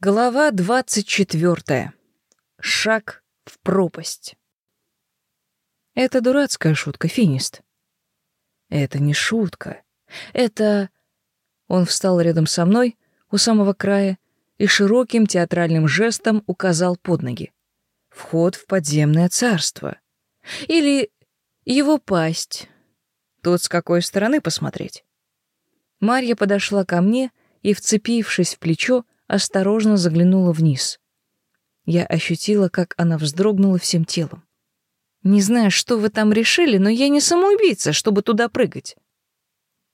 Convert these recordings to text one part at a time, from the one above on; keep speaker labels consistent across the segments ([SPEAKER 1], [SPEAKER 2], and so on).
[SPEAKER 1] Глава двадцать четвертая. Шаг в пропасть. Это дурацкая шутка, Финист. Это не шутка. Это... Он встал рядом со мной, у самого края, и широким театральным жестом указал под ноги. Вход в подземное царство. Или его пасть. Тут с какой стороны посмотреть. Марья подошла ко мне и, вцепившись в плечо, осторожно заглянула вниз. Я ощутила, как она вздрогнула всем телом. Не знаю, что вы там решили, но я не самоубийца, чтобы туда прыгать.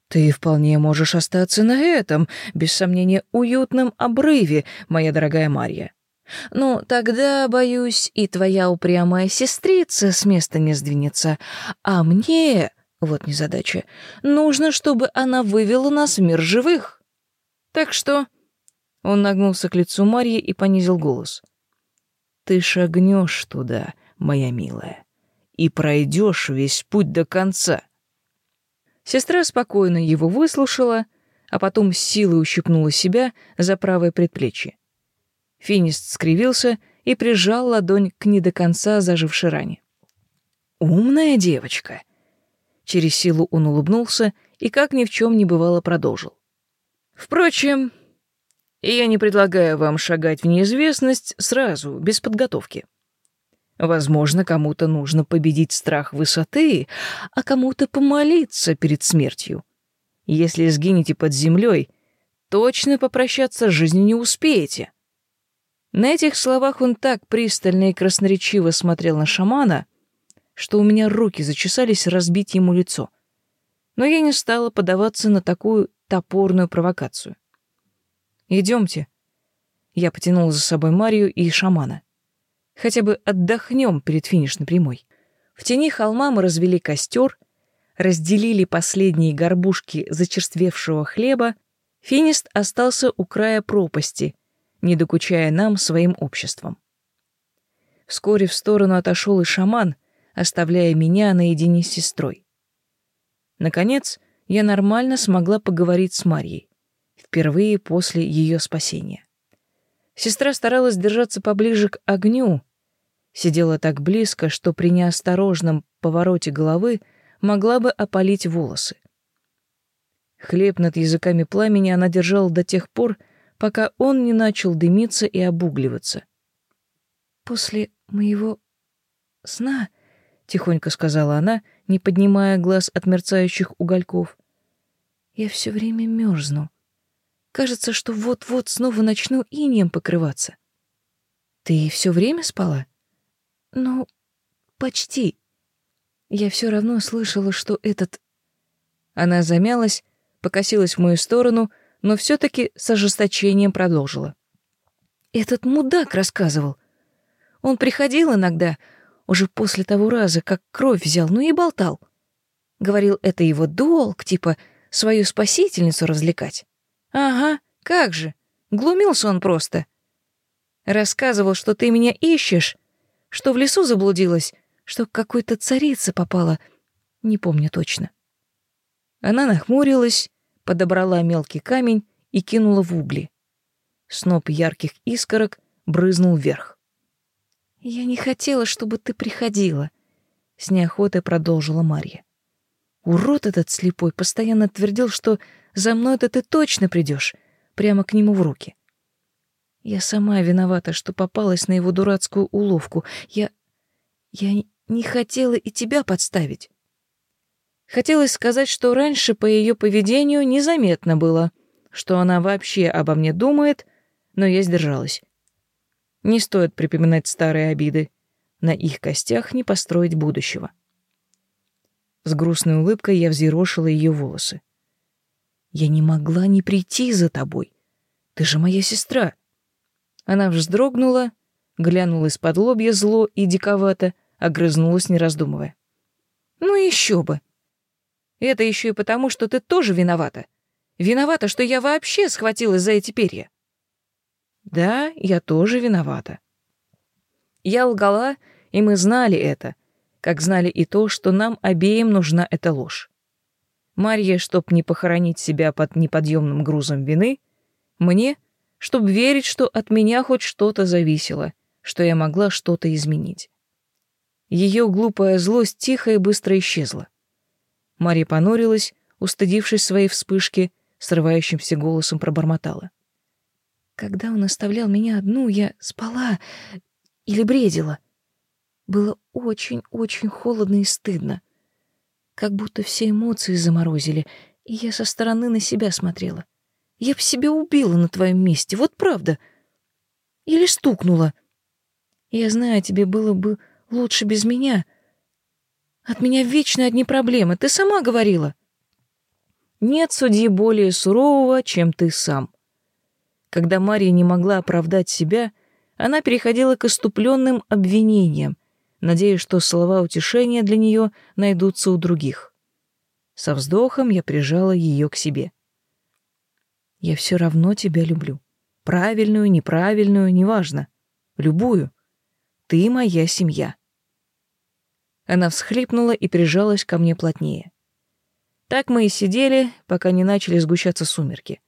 [SPEAKER 1] Ты вполне можешь остаться на этом, без сомнения, уютном обрыве, моя дорогая Марья. Ну, тогда, боюсь, и твоя упрямая сестрица с места не сдвинется, а мне, вот незадача, нужно, чтобы она вывела нас в мир живых. Так что он нагнулся к лицу Марьи и понизил голос. «Ты шагнешь туда, моя милая, и пройдешь весь путь до конца». Сестра спокойно его выслушала, а потом силой ущипнула себя за правое предплечье. Финист скривился и прижал ладонь к не до конца зажившей ране. «Умная девочка!» Через силу он улыбнулся и, как ни в чем не бывало, продолжил. «Впрочем, и я не предлагаю вам шагать в неизвестность сразу, без подготовки. Возможно, кому-то нужно победить страх высоты, а кому-то помолиться перед смертью. Если сгинете под землей, точно попрощаться с жизнью не успеете. На этих словах он так пристально и красноречиво смотрел на шамана, что у меня руки зачесались разбить ему лицо. Но я не стала подаваться на такую топорную провокацию. Идемте. Я потянул за собой Марию и шамана. Хотя бы отдохнем перед финишной прямой. В тени холма мы развели костер, разделили последние горбушки зачерствевшего хлеба. Финист остался у края пропасти, не докучая нам своим обществом. Вскоре в сторону отошел и шаман, оставляя меня наедине с сестрой. Наконец, я нормально смогла поговорить с Марьей впервые после ее спасения. Сестра старалась держаться поближе к огню, сидела так близко, что при неосторожном повороте головы могла бы опалить волосы. Хлеб над языками пламени она держала до тех пор, пока он не начал дымиться и обугливаться. «После моего сна», — тихонько сказала она, не поднимая глаз от мерцающих угольков, — «я все время мерзну. Кажется, что вот-вот снова начну инеем покрываться. Ты все время спала? Ну, почти. Я все равно слышала, что этот... Она замялась, покосилась в мою сторону, но все таки с ожесточением продолжила. Этот мудак рассказывал. Он приходил иногда, уже после того раза, как кровь взял, ну и болтал. Говорил, это его долг, типа, свою спасительницу развлекать. Ага, как же. Глумился он просто. Рассказывал, что ты меня ищешь, что в лесу заблудилась, что к какой-то царице попала. Не помню точно. Она нахмурилась, подобрала мелкий камень и кинула в угли. Сноп ярких искорок брызнул вверх. «Я не хотела, чтобы ты приходила», — с неохотой продолжила Марья. Урод этот слепой постоянно твердил, что за мной-то ты точно придешь, прямо к нему в руки. Я сама виновата, что попалась на его дурацкую уловку. Я... я не хотела и тебя подставить. Хотелось сказать, что раньше по ее поведению незаметно было, что она вообще обо мне думает, но я сдержалась. Не стоит припоминать старые обиды. На их костях не построить будущего. С грустной улыбкой я взъерошила ее волосы. Я не могла не прийти за тобой. Ты же моя сестра. Она вздрогнула, глянула из-под лобья зло и диковато, огрызнулась, не раздумывая. Ну еще бы. Это еще и потому, что ты тоже виновата. Виновата, что я вообще схватилась за эти перья. Да, я тоже виновата. Я лгала, и мы знали это, как знали и то, что нам обеим нужна эта ложь. Марье, чтоб не похоронить себя под неподъемным грузом вины, мне, чтобы верить, что от меня хоть что-то зависело, что я могла что-то изменить. Ее глупая злость тихо и быстро исчезла. Мария понурилась, устыдившись своей вспышки, срывающимся голосом пробормотала. Когда он оставлял меня одну, я спала или бредила. Было очень-очень холодно и стыдно. Как будто все эмоции заморозили, и я со стороны на себя смотрела. Я б себя убила на твоем месте, вот правда. Или стукнула. Я знаю, тебе было бы лучше без меня. От меня вечно одни проблемы, ты сама говорила. Нет судьи более сурового, чем ты сам. Когда Мария не могла оправдать себя, она переходила к иступленным обвинениям, надеясь, что слова утешения для нее найдутся у других. Со вздохом я прижала ее к себе. «Я все равно тебя люблю. Правильную, неправильную, неважно. Любую. Ты моя семья». Она всхлипнула и прижалась ко мне плотнее. Так мы и сидели, пока не начали сгущаться сумерки.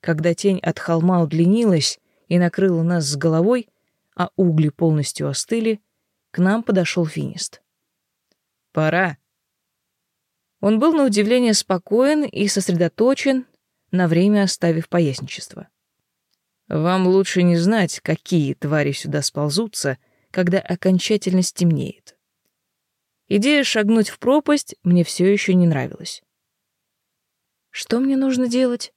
[SPEAKER 1] Когда тень от холма удлинилась и накрыла нас с головой, а угли полностью остыли, к нам подошел финист. «Пора». Он был на удивление спокоен и сосредоточен, на время оставив поясничество. «Вам лучше не знать, какие твари сюда сползутся, когда окончательно стемнеет. Идея шагнуть в пропасть мне все еще не нравилась. Что мне нужно делать?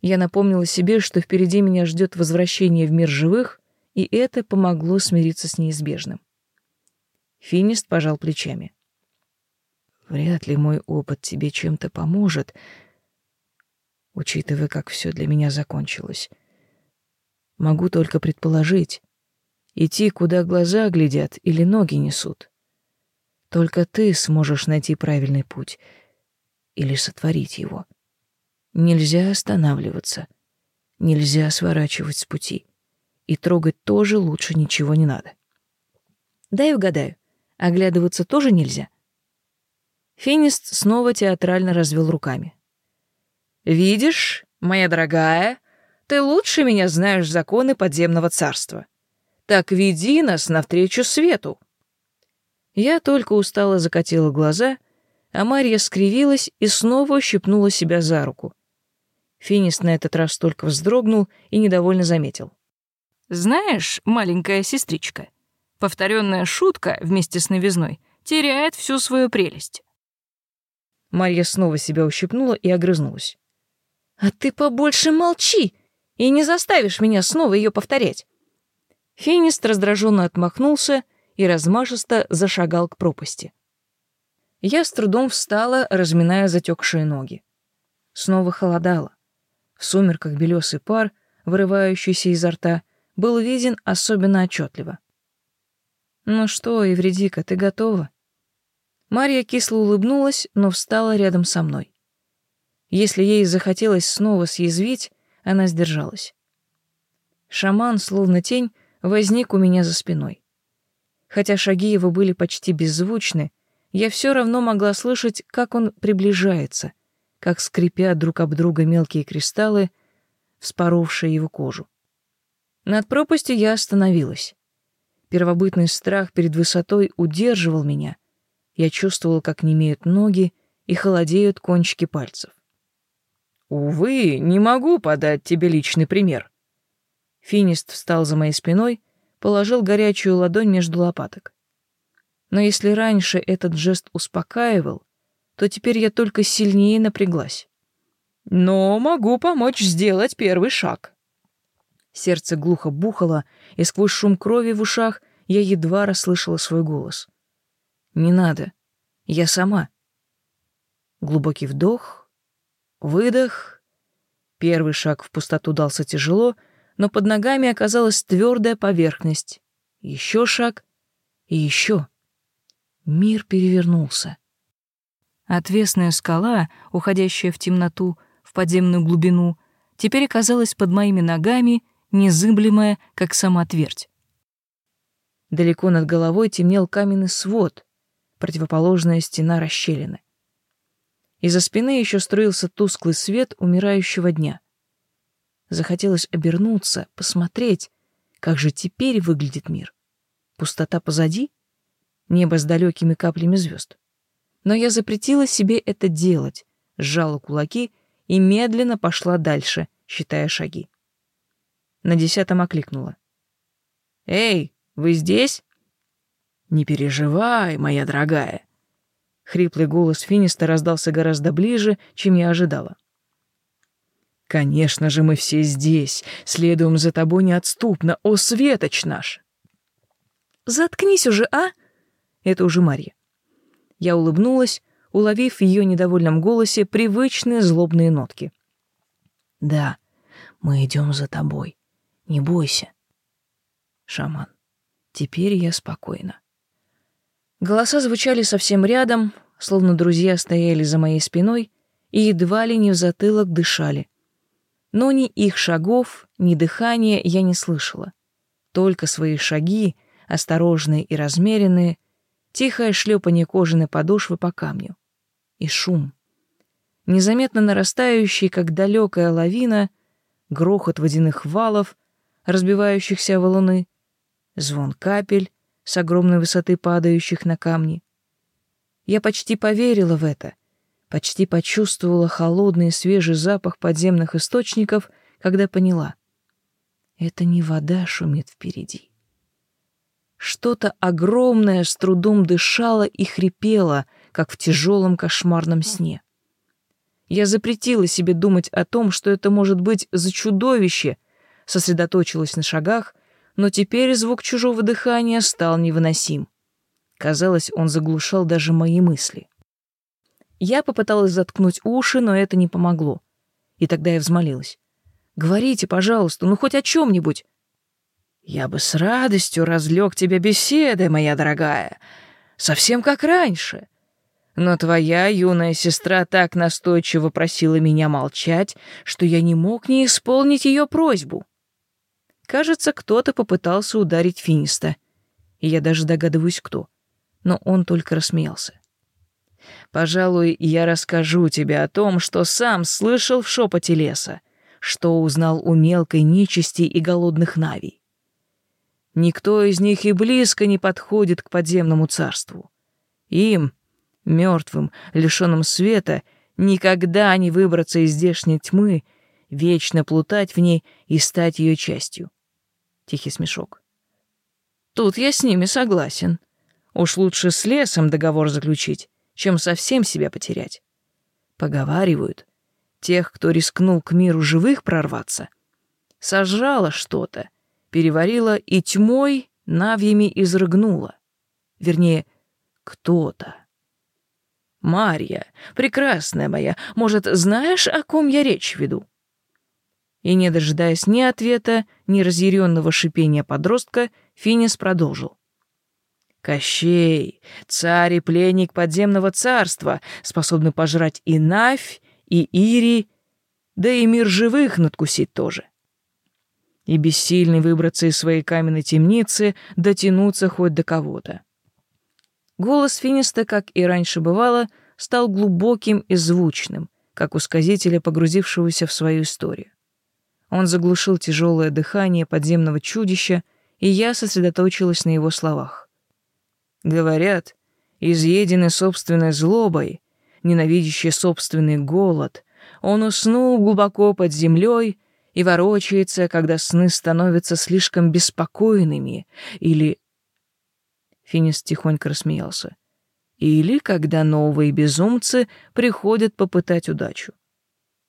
[SPEAKER 1] Я напомнила себе, что впереди меня ждет возвращение в мир живых, и это помогло смириться с неизбежным. Финист пожал плечами. Вряд ли мой опыт тебе чем-то поможет, учитывая, как все для меня закончилось. Могу только предположить, идти, куда глаза глядят или ноги несут. Только ты сможешь найти правильный путь или сотворить его. Нельзя останавливаться, нельзя сворачивать с пути. И трогать тоже лучше ничего не надо. Дай угадаю, оглядываться тоже нельзя. Финист снова театрально развел руками. «Видишь, моя дорогая, ты лучше меня знаешь законы подземного царства. Так веди нас навстречу свету». Я только устало закатила глаза, а Марья скривилась и снова ущипнула себя за руку. Финист на этот раз только вздрогнул и недовольно заметил. «Знаешь, маленькая сестричка, повторенная шутка вместе с новизной теряет всю свою прелесть». Марья снова себя ущипнула и огрызнулась. «А ты побольше молчи и не заставишь меня снова ее повторять». Финист раздраженно отмахнулся и размашисто зашагал к пропасти. Я с трудом встала, разминая затекшие ноги. Снова холодало. В сумерках белесый пар, вырывающийся изо рта, был виден особенно отчетливо. «Ну что, Евредика, ты готова?» Марья кисло улыбнулась, но встала рядом со мной. Если ей захотелось снова съязвить, она сдержалась. Шаман, словно тень, возник у меня за спиной. Хотя шаги его были почти беззвучны, я все равно могла слышать, как он приближается, как скрипят друг об друга мелкие кристаллы, вспоровшие его кожу. Над пропастью я остановилась. Первобытный страх перед высотой удерживал меня. Я чувствовала, как немеют ноги и холодеют кончики пальцев. «Увы, не могу подать тебе личный пример». Финист встал за моей спиной положил горячую ладонь между лопаток. Но если раньше этот жест успокаивал, то теперь я только сильнее напряглась. Но могу помочь сделать первый шаг. Сердце глухо бухало, и сквозь шум крови в ушах я едва расслышала свой голос. «Не надо. Я сама». Глубокий вдох, выдох. Первый шаг в пустоту дался тяжело — но под ногами оказалась твердая поверхность. Еще шаг и еще. Мир перевернулся. Отвесная скала, уходящая в темноту, в подземную глубину, теперь оказалась под моими ногами, незыблемая, как сама твердь. Далеко над головой темнел каменный свод, противоположная стена расщелины. Из-за спины еще струился тусклый свет умирающего дня — Захотелось обернуться, посмотреть, как же теперь выглядит мир. Пустота позади? Небо с далекими каплями звезд. Но я запретила себе это делать, сжала кулаки и медленно пошла дальше, считая шаги. На десятом окликнула. «Эй, вы здесь?» «Не переживай, моя дорогая». Хриплый голос Финиста раздался гораздо ближе, чем я ожидала. «Конечно же мы все здесь, следуем за тобой неотступно, о, светоч наш!»
[SPEAKER 2] «Заткнись уже, а?»
[SPEAKER 1] Это уже Марья. Я улыбнулась, уловив в ее недовольном голосе привычные злобные нотки. «Да, мы идем за тобой. Не бойся». Шаман. Теперь я спокойна. Голоса звучали совсем рядом, словно друзья стояли за моей спиной и едва ли не в затылок дышали. Но ни их шагов, ни дыхания я не слышала. Только свои шаги, осторожные и размеренные, тихое шлепание кожаной подошвы по камню. И шум. Незаметно нарастающий, как далекая лавина, грохот водяных валов, разбивающихся валуны, звон капель с огромной высоты падающих на камни. Я почти поверила в это, почти почувствовала холодный свежий запах подземных источников, когда поняла — это не вода шумит впереди. Что-то огромное с трудом дышало и хрипело, как в тяжелом кошмарном сне. Я запретила себе думать о том, что это может быть за чудовище, сосредоточилась на шагах, но теперь звук чужого дыхания стал невыносим. Казалось, он заглушал даже мои мысли. Я попыталась заткнуть уши, но это не помогло. И тогда я взмолилась. «Говорите, пожалуйста, ну хоть о чем-нибудь». «Я бы с радостью разлег тебя беседой, моя дорогая, совсем как раньше. Но твоя юная сестра так настойчиво просила меня молчать, что я не мог не исполнить ее просьбу». Кажется, кто-то попытался ударить Финиста. И я даже догадываюсь, кто. Но он только рассмеялся. Пожалуй, я расскажу тебе о том, что сам слышал в шепоте леса, что узнал у мелкой нечисти и голодных навий. Никто из них и близко не подходит к подземному царству. Им, мертвым, лишенным света, никогда не выбраться из здешней тьмы, вечно плутать в ней и стать ее частью. Тихий смешок. Тут я с ними согласен. Уж лучше с лесом договор заключить, чем совсем себя потерять. Поговаривают, тех, кто рискнул к миру живых прорваться, сожрало что-то, переварило и тьмой навьями изрыгнуло. Вернее, кто-то. Марья, прекрасная моя, может, знаешь, о ком я речь веду? И, не дожидаясь ни ответа, ни разъяренного шипения подростка, Финис продолжил. «Кощей, царь и пленник подземного царства, способный пожрать и Навь, и Ири, да и мир живых надкусить тоже. И бессильный выбраться из своей каменной темницы, дотянуться хоть до кого-то». Голос Финиста, как и раньше бывало, стал глубоким и звучным, как у сказителя, погрузившегося в свою историю. Он заглушил тяжелое дыхание подземного чудища, и я сосредоточилась на его словах. Говорят, изъеденный собственной злобой, ненавидящий собственный голод, он уснул глубоко под землей и ворочается, когда сны становятся слишком беспокойными, или... Финис тихонько рассмеялся. Или когда новые безумцы приходят попытать удачу.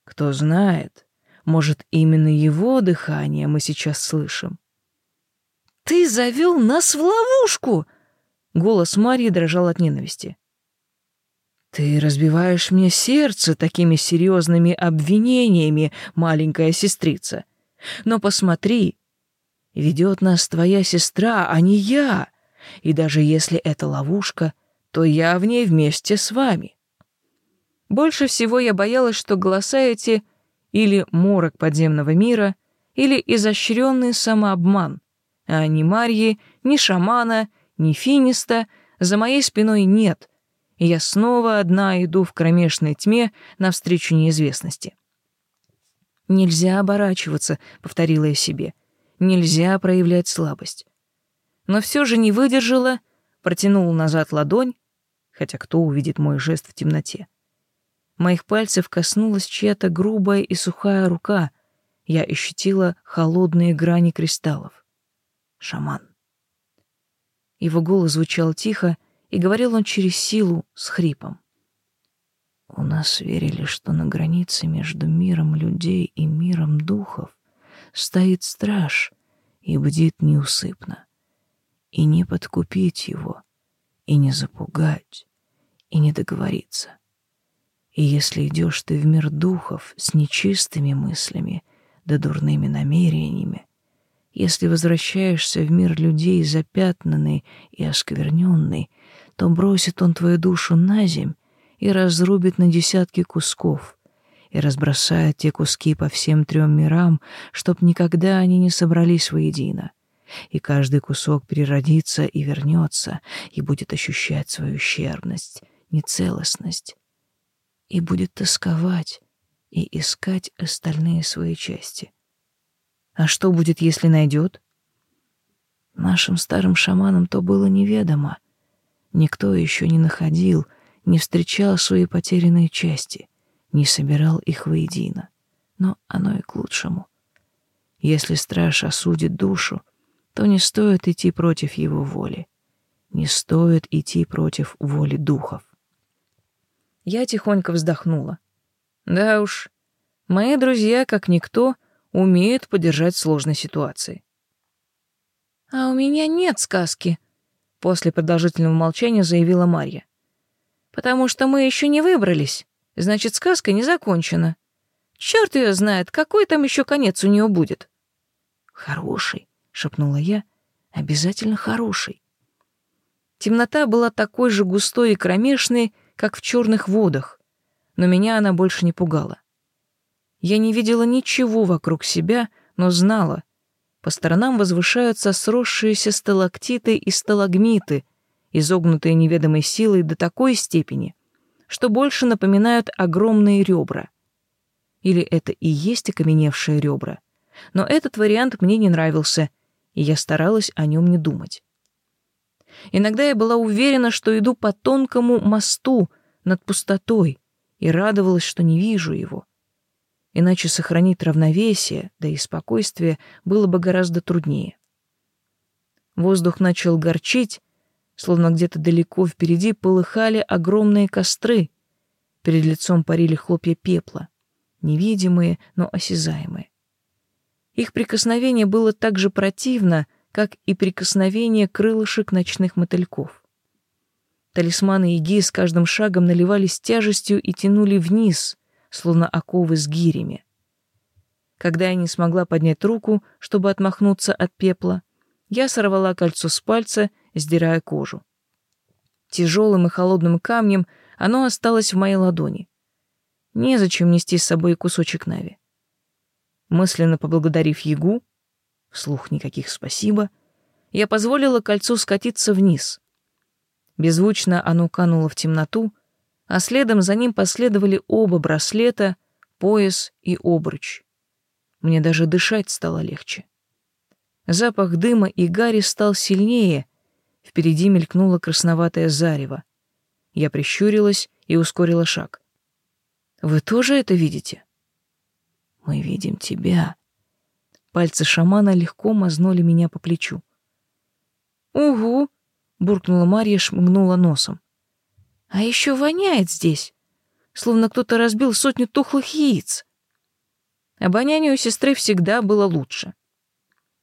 [SPEAKER 1] Кто знает, может, именно его дыхание мы сейчас слышим?
[SPEAKER 2] «Ты завел нас в ловушку!»
[SPEAKER 1] Голос Марьи дрожал от ненависти. «Ты разбиваешь мне сердце такими серьезными обвинениями, маленькая сестрица. Но посмотри, ведет нас твоя сестра, а не я. И даже если это ловушка, то я в ней вместе с вами». Больше всего я боялась, что голоса эти или морок подземного мира, или изощренный самообман, а ни Марьи, ни шамана, ни финиста за моей спиной нет, я снова одна иду в кромешной тьме навстречу неизвестности. Нельзя оборачиваться, повторила я себе. Нельзя проявлять слабость. Но все же не выдержала, протянула назад ладонь, хотя кто увидит мой жест в темноте. Моих пальцев коснулась чья-то грубая и сухая рука. Я ощутила холодные грани кристаллов. Шаман. Его голос звучал тихо, и говорил он через силу с хрипом. У нас верили, что на границе между миром людей и миром духов стоит страж и бдит неусыпно. И не подкупить его, и не запугать, и не договориться. И если идешь ты в мир духов с нечистыми мыслями да дурными намерениями, если возвращаешься в мир людей запятнанный и оскверненный, то бросит он твою душу на земь и разрубит на десятки кусков, и разбросает те куски по всем трем мирам, чтоб никогда они не собрались воедино. И каждый кусок переродится и вернется, и будет ощущать свою ущербность, нецелостность, и будет тосковать и искать остальные свои части. А что будет, если найдет? Нашим старым шаманам то было неведомо. Никто еще не находил — не встречал свои потерянные части, не собирал их воедино. Но оно и к лучшему. Если страж осудит душу, то не стоит идти против его воли. Не стоит идти против воли духов. Я тихонько вздохнула. Да уж, мои друзья, как никто, умеют поддержать в сложной ситуации. «А у меня нет сказки», — после продолжительного молчания заявила Марья потому что мы еще не выбрались. Значит, сказка не закончена. Черт ее знает, какой там еще конец у нее будет. Хороший, шепнула я, обязательно хороший. Темнота была такой же густой и кромешной, как в черных водах, но меня она больше не пугала. Я не видела ничего вокруг себя, но знала. По сторонам возвышаются сросшиеся сталактиты и сталагмиты, изогнутые неведомой силой до такой степени, что больше напоминают огромные ребра. Или это и есть окаменевшие ребра. Но этот вариант мне не нравился, и я старалась о нем не думать. Иногда я была уверена, что иду по тонкому мосту над пустотой, и радовалась, что не вижу его. Иначе сохранить равновесие, да и спокойствие было бы гораздо труднее. Воздух начал горчить, словно где-то далеко впереди полыхали огромные костры. Перед лицом парили хлопья пепла, невидимые, но осязаемые. Их прикосновение было так же противно, как и прикосновение крылышек ночных мотыльков. Талисманы Иги с каждым шагом наливались тяжестью и тянули вниз, словно оковы с гирями. Когда я не смогла поднять руку, чтобы отмахнуться от пепла, я сорвала кольцо с пальца сдирая кожу. Тяжелым и холодным камнем оно осталось в моей ладони. Незачем нести с собой кусочек нави. Мысленно поблагодарив Ягу, вслух никаких спасибо, я позволила кольцу скатиться вниз. Беззвучно оно кануло в темноту, а следом за ним последовали оба браслета, пояс и обруч. Мне даже дышать стало легче. Запах дыма и гари стал сильнее, Впереди мелькнуло красноватое зарево. Я прищурилась и ускорила шаг. «Вы тоже это видите?» «Мы видим тебя». Пальцы шамана легко мазнули меня по плечу. «Угу», — буркнула Марья, шмыгнула носом. «А еще воняет здесь, словно кто-то разбил сотню тухлых яиц». Обоняние у сестры всегда было лучше.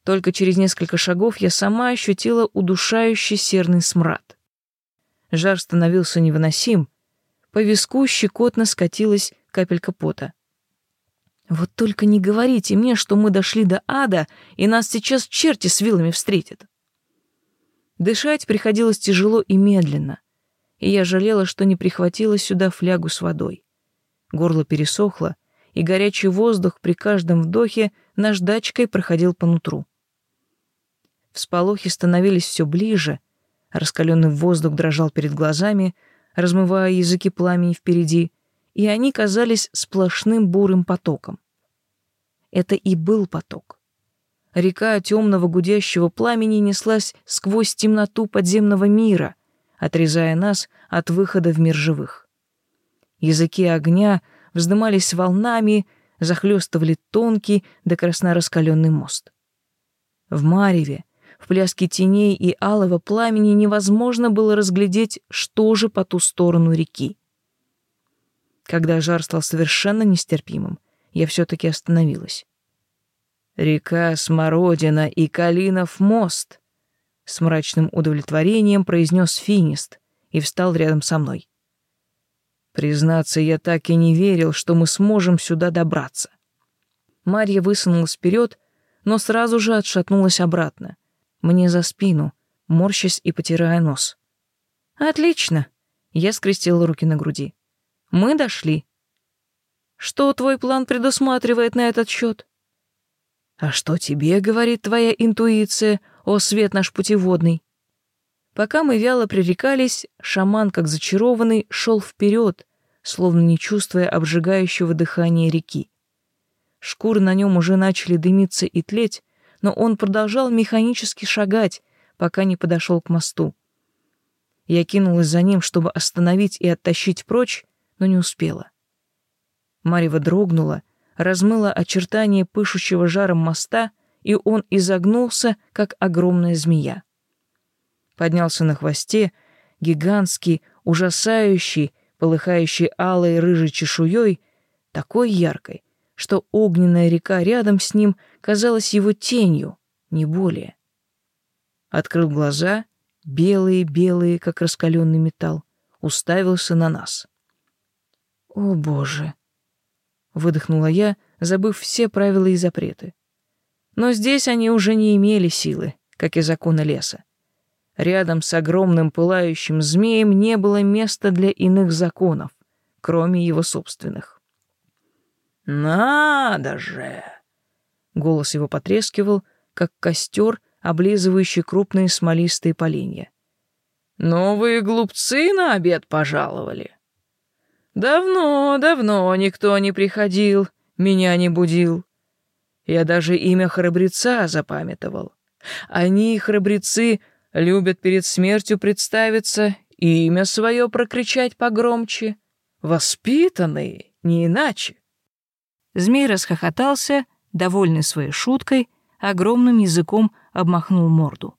[SPEAKER 1] Только через несколько шагов я сама ощутила удушающий серный смрад. Жар становился невыносим, по виску щекотно скатилась капелька пота. Вот только не говорите мне, что мы дошли до ада, и нас сейчас черти с вилами встретят. Дышать приходилось тяжело и медленно, и я жалела, что не прихватила сюда флягу с водой. Горло пересохло, и горячий воздух при каждом вдохе наждачкой проходил по нутру. Всполохи становились все ближе, раскаленный воздух дрожал перед глазами, размывая языки пламени впереди, и они казались сплошным бурым потоком. это и был поток. Река темного гудящего пламени неслась сквозь темноту подземного мира, отрезая нас от выхода в мир живых. Языки огня вздымались волнами, захлестывали тонкий до красна раскаленный мост. В мареве, в пляске теней и алого пламени невозможно было разглядеть, что же по ту сторону реки. Когда жар стал совершенно нестерпимым, я все-таки остановилась. «Река Смородина и Калинов мост», — с мрачным удовлетворением произнес Финист и встал рядом со мной. Признаться, я так и не верил, что мы сможем сюда добраться. Марья высунулась вперед, но сразу же отшатнулась обратно, мне за спину, морщась и потирая нос. «Отлично!» — я скрестила руки на груди. «Мы дошли. Что твой план предусматривает на этот счет? А что тебе говорит твоя интуиция, о свет наш путеводный? Пока мы вяло пререкались, шаман, как зачарованный, шел вперед, словно не чувствуя обжигающего дыхания реки. Шкуры на нем уже начали дымиться и тлеть, но он продолжал механически шагать, пока не подошел к мосту. Я кинулась за ним, чтобы остановить и оттащить прочь, но не успела. Марева дрогнула, размыла очертания пышущего жаром моста, и он изогнулся, как огромная змея. Поднялся на хвосте, гигантский, ужасающий, полыхающий алой рыжей чешуей, такой яркой, что огненная река рядом с ним казалась его тенью, не более. Открыл глаза, белые-белые, как раскаленный металл, уставился на нас. «О, Боже!» выдохнула я, забыв все правила и запреты. Но здесь они уже не имели силы, как и законы леса. Рядом с огромным пылающим змеем не было места для иных законов, кроме его собственных. «Надо же!» Голос его потрескивал, как костер, облизывающий крупные смолистые поленья. «Новые глупцы на обед пожаловали!» Давно, давно никто не приходил, меня не будил. Я даже имя храбреца запамятовал. Они, храбрецы, любят перед смертью представиться и имя свое прокричать погромче. Воспитанные, не иначе.
[SPEAKER 2] Змей расхохотался, довольный своей шуткой, огромным языком обмахнул морду.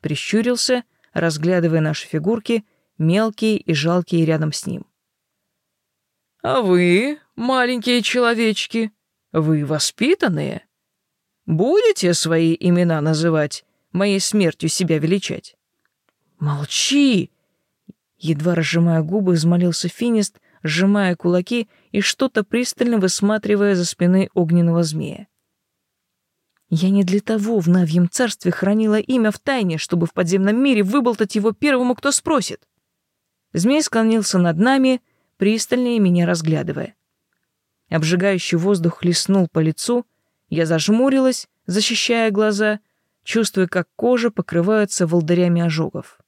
[SPEAKER 1] Прищурился, разглядывая наши фигурки, мелкие и жалкие рядом с ним. А вы, маленькие человечки, вы воспитанные? Будете свои имена называть, моей смертью себя величать? Молчи! Едва разжимая губы, взмолился Финист, сжимая кулаки и что-то пристально высматривая за спиной огненного змея. Я не для того в Навьем царстве хранила имя в тайне, чтобы в подземном мире выболтать его первому, кто спросит. Змей склонился над нами, — пристальнее меня разглядывая. Обжигающий воздух хлестнул по лицу, я зажмурилась, защищая глаза, чувствуя, как кожа покрывается волдырями ожогов.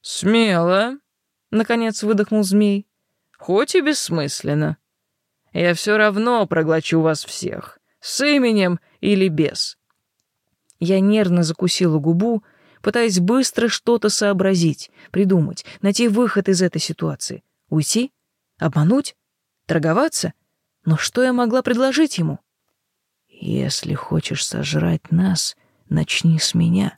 [SPEAKER 1] «Смело!» — наконец выдохнул змей. «Хоть и бессмысленно. Я все равно проглочу вас всех, с именем или без». Я нервно закусила губу, пытаясь быстро что-то сообразить, придумать, найти выход из этой ситуации — Уйти? Обмануть? Торговаться? Но что я могла предложить ему? «Если хочешь сожрать нас, начни с меня».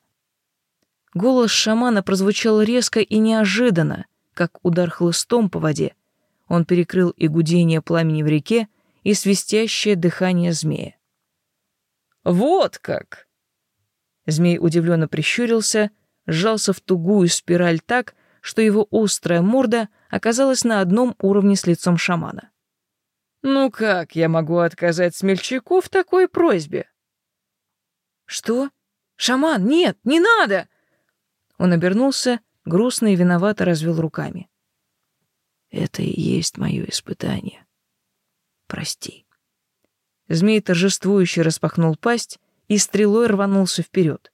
[SPEAKER 1] Голос шамана прозвучал резко и неожиданно, как удар хлыстом по воде. Он перекрыл и гудение пламени в реке, и свистящее дыхание змея. «Вот как!» Змей удивленно прищурился, сжался в тугую спираль так, что его острая морда оказалась на одном уровне с лицом шамана. «Ну как я могу отказать смельчаку в такой просьбе?» «Что? Шаман, нет, не надо!» Он обернулся, грустно и виновато развел руками. «Это и есть мое испытание. Прости». Змей торжествующе распахнул пасть и стрелой рванулся вперед.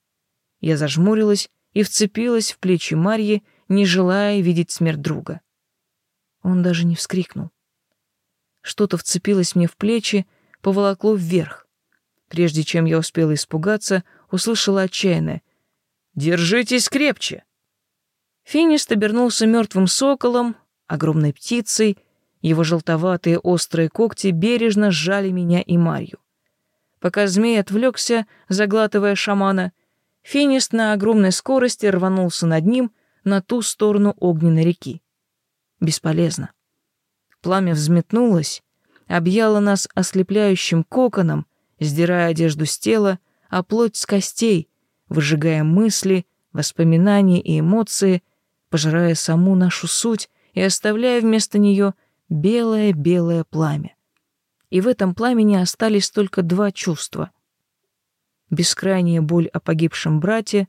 [SPEAKER 1] Я зажмурилась и вцепилась в плечи Марьи, не желая видеть смерть друга. Он даже не вскрикнул. Что-то вцепилось мне в плечи, поволокло вверх. Прежде чем я успела испугаться, услышала отчаянное «Держитесь крепче!» Финист обернулся мертвым соколом, огромной птицей, его желтоватые острые когти бережно сжали меня и Марью. Пока змей отвлекся, заглатывая шамана, Финист на огромной скорости рванулся над ним на ту сторону огненной реки. Бесполезно. Пламя взметнулось, объяло нас ослепляющим коконом, сдирая одежду с тела, а плоть с костей, выжигая мысли, воспоминания и эмоции, пожирая саму нашу суть и оставляя вместо нее белое-белое пламя. И в этом пламени остались только два чувства. Бескрайняя боль о погибшем брате,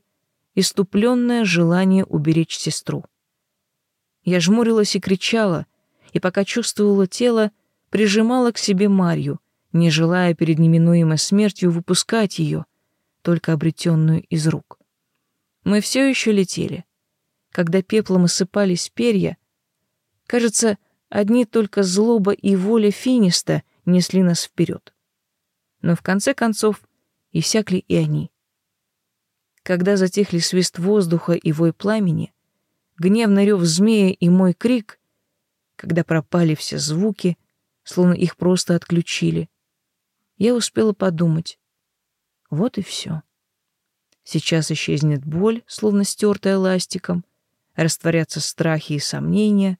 [SPEAKER 1] иступленное желание уберечь сестру. Я жмурилась и кричала, и пока чувствовала тело, прижимала к себе Марью, не желая перед неминуемой смертью выпускать ее, только обретенную из рук. Мы все еще летели. Когда пеплом осыпались перья, кажется, одни только злоба и воля Финиста несли нас вперед. Но в конце концов иссякли и они. Когда затихли свист воздуха и вой пламени, гневный рев змея и мой крик, когда пропали все звуки, словно их просто отключили, я успела подумать. Вот и все. Сейчас исчезнет боль, словно стертая ластиком, растворятся страхи и сомнения,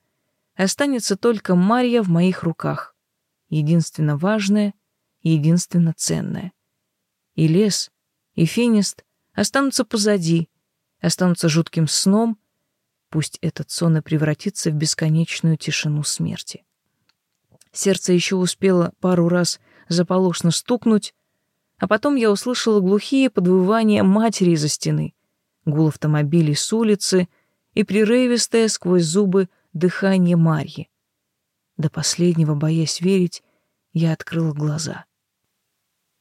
[SPEAKER 1] останется только Марья в моих руках, единственно важное единственно ценное. И лес, и финист останутся позади, останутся жутким сном, пусть этот сон и превратится в бесконечную тишину смерти. Сердце еще успело пару раз заполошно стукнуть, а потом я услышала глухие подвывания матери из-за стены, гул автомобилей с улицы и прерывистое сквозь зубы дыхание Марьи. До последнего, боясь верить, я открыла глаза.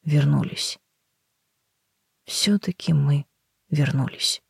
[SPEAKER 1] Вернулись. Все-таки мы вернулись.